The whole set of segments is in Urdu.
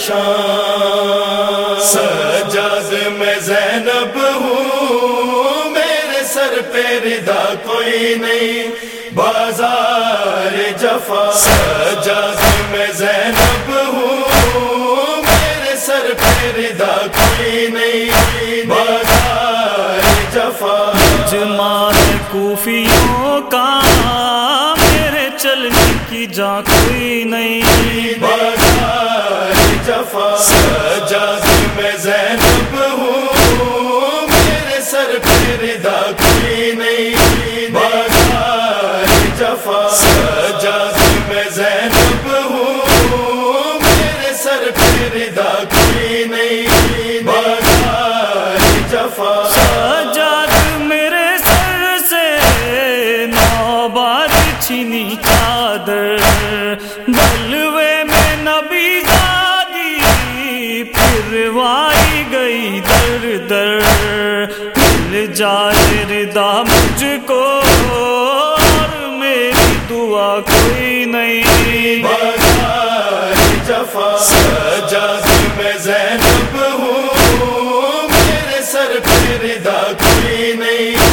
شان سجاد میں زینب ہوں میرے سر پہ ردا کوئی نہیں بازار جفا سجاد میں زینب ہوں میرے سر پہ ردا کوئی نہیں بازار جفا جمال کوفیوں کا میرے چلنے کی جا کوئی نہیں۔ بازار جفا سجاد میں زینب ہوں۔ میرے سر پہ ردا کوئی نہیں۔ بازار جفا سجاد میں زینب ہوں۔ میرے سر پہ ردا کوئی نہیں۔ بازار جفا سجاد میرے سر سے نوبار چھینی چادر۔ جائے ردا مجھ کو اور میری دعا کوئی نہیں۔ جفا سجاد میں زینب ہوں میرے سر پہ ردا کوئی نہیں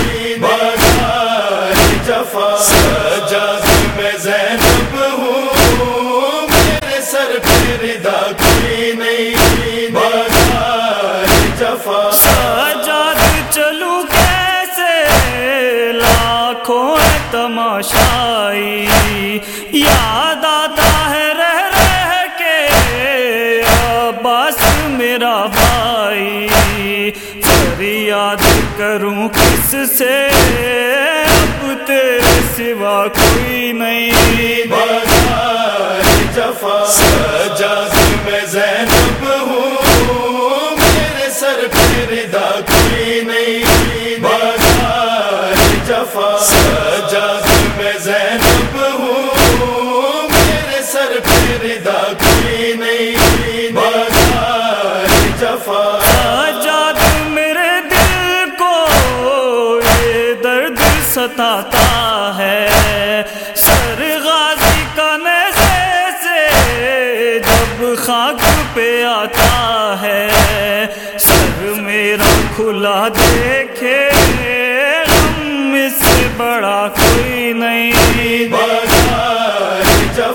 جفا سجاد میں زینب ہوں، میرے سر پہ ردا کوئی نہیں۔ بازار جفا۔ تماشائی یاد آتا ہے، رہ رہ کے عباس میرا بھائی۔ فریاد کروں، کس سے؟ اب تیرے سوا کوئی نہیں۔ جفا سجاد میں زینب۔ ردا کوئی نہیں جفا۔ میرے دل کو یہ درد ستاتا ہے۔ سر غازی کا نیزے سے جب خاک پہ آتا ہے۔ سر میرا کھلا دیکھے غم اس سے بڑا کوئی نہیں۔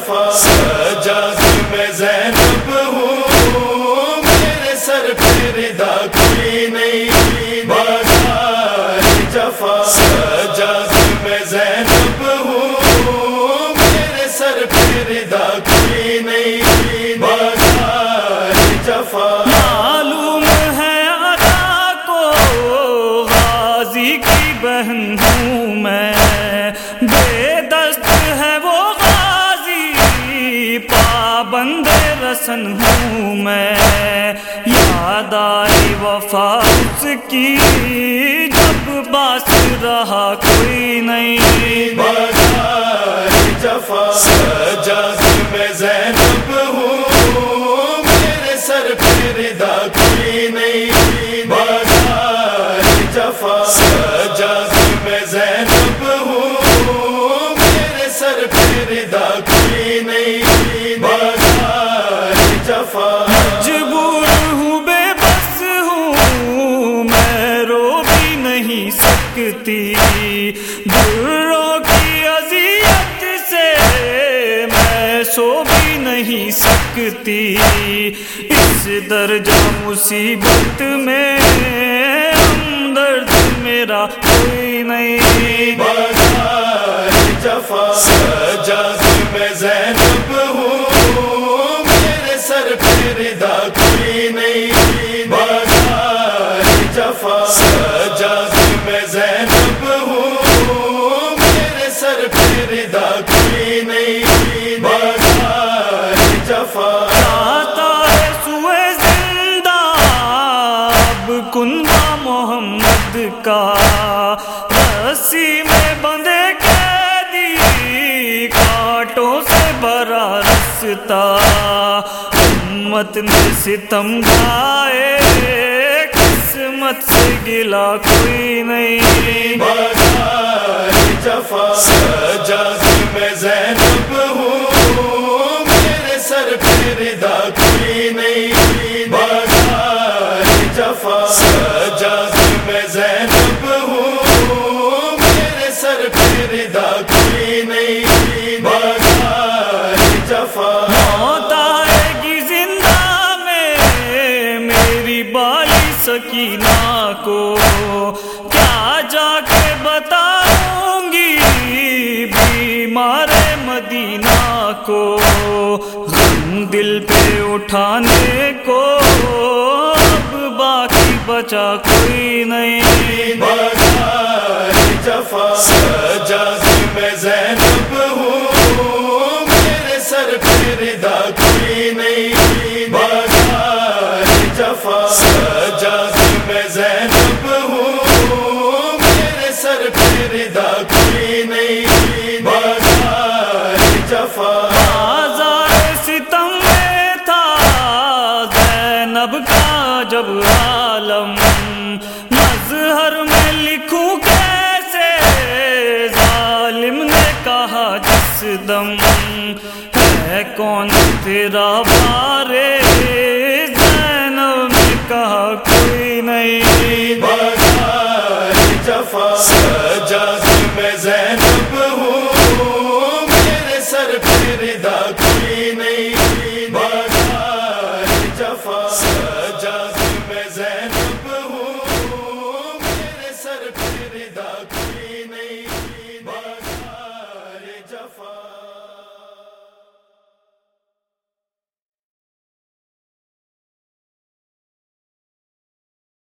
جفا سجاد میں زینب ہوں۔ میرے سر پہ ردا کوئی نہیں۔ بازار جفا میں زینب ہوں۔ میرے سر پہ ردا کوئی نہیں۔ بازار جفا۔ معلوم ہے کو، غازی کی بہن ہوں میں۔ رسن ہوں میں۔ یاد آئی وفا کی، جب باس رہا کوئی نہیں۔ جفا سجاد میں زینب ہوں، میرے سر پہ ردا کوئی نہیں۔ جفا مجبور ہوں بے بس ہوں میں رو بھی نہیں سکتی۔ دروں کی اذیت سے میں سو بھی نہیں سکتی۔ اس درجہ مصیبت میں ہمدرد میرا کوئی نہیں۔ جفا سجاد میں زینب ردا کوئی نہیں بازار جفا آتا ہے سوئے زندہ اب کنبا محمد کا رسی میں بندے قیدی کانٹوں سے بھرا رستا امت نے ستم گائے قسمت سے گلا کوئی نہیں بازار جفا جاتی میں زینب ہوں۔ میرے سر پہ ردا کوئی نہیں جفا جاتی میں زینب ہوں۔ میرے سر پہ ردا کوئی نہیں جفا۔ موت آئے گی زندہ میں، میری بالی سکینہ کو۔ کیا جا کر کو غم دل پہ اٹھانے کو، اب باقی بچا کوئی نہیں۔ بازار جفا سجادی میں زینب ہوں میرے سر پہ ردا کوئی نہیں۔ بازار جفا سجادی میں زینب ہوں میرے سر پہ ردا کوئی نہیں جفا۔ رب کا جب عالم مظہر میں لکھوں کیسے؟ ظالم نے کہا، جس دم ہے کون تیرا بارے؟ Give me the.